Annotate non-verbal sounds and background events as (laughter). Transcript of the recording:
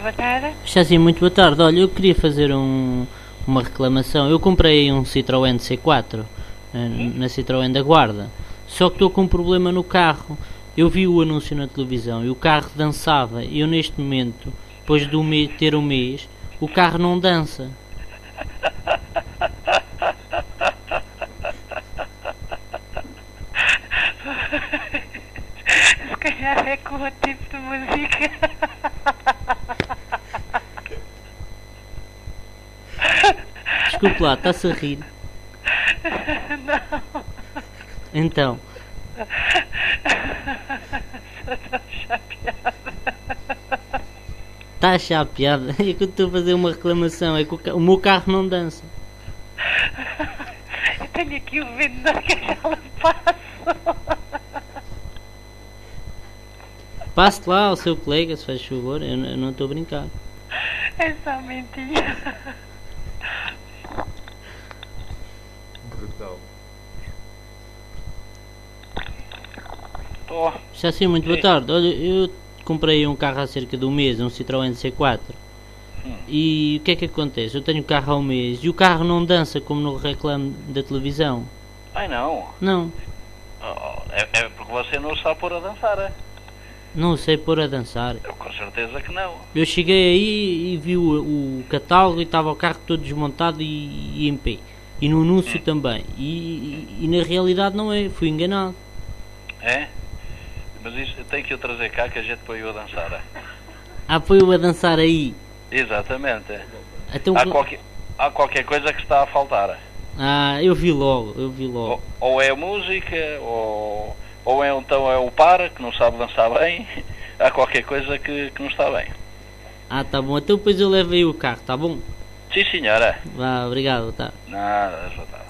Boa tarde. Está assim, muito boa tarde. Olha, eu queria fazer um, uma reclamação. Eu comprei um Citroën C4 eh, na Citroën da Guarda, só que estou com um problema no carro. Eu vi o anúncio na televisão e o carro dançava. E eu, neste momento, depois de um mês, ter um mês, o carro não dança. (laughs) Se calhar é com o tipo de música. (laughs) Desculpe lá, está-se a rir. Não, Então, está a achar piada? É que eu estou a fazer uma reclamação. É que o, ca- o meu carro não dança. Eu tenho aqui o vendedor que já lhe passo. Passe lá ao seu colega, se faz favor. Eu, eu não estou a brincar. É só mentira. Estou. Está assim, muito boa Sim. tarde. Olha, eu comprei um carro há cerca de um mês, um Citroën C4. Hum. E o que é que acontece? Eu tenho o carro há um mês e o carro não dança como no reclame da televisão. Ai não. Não, Oh, É, é porque você não sabe pôr a dançar, é? não sei pôr a dançar. Eu com certeza que não. Eu cheguei aí e vi o, o catálogo e estava o carro todo desmontado e, e em pé. E no anúncio também. E, e- e na realidade não é, fui enganado. É? Mas isso tem que o trazer cá que a gente põe-o a dançar. é? Ah, foi-o a dançar aí. Exatamente. Então, Há, qualquer, há qualquer coisa que está a faltar. é? ah, eu vi logo, eu vi logo. Ou, ou é a música, ou, ou é, então é o par, que não sabe dançar bem. Há qualquer coisa que, que não está bem. Ah, tá bom. Então depois eu levo aí o carro, tá bom? Sim, senhora. Vá, obrigado, tá. Nada, já está.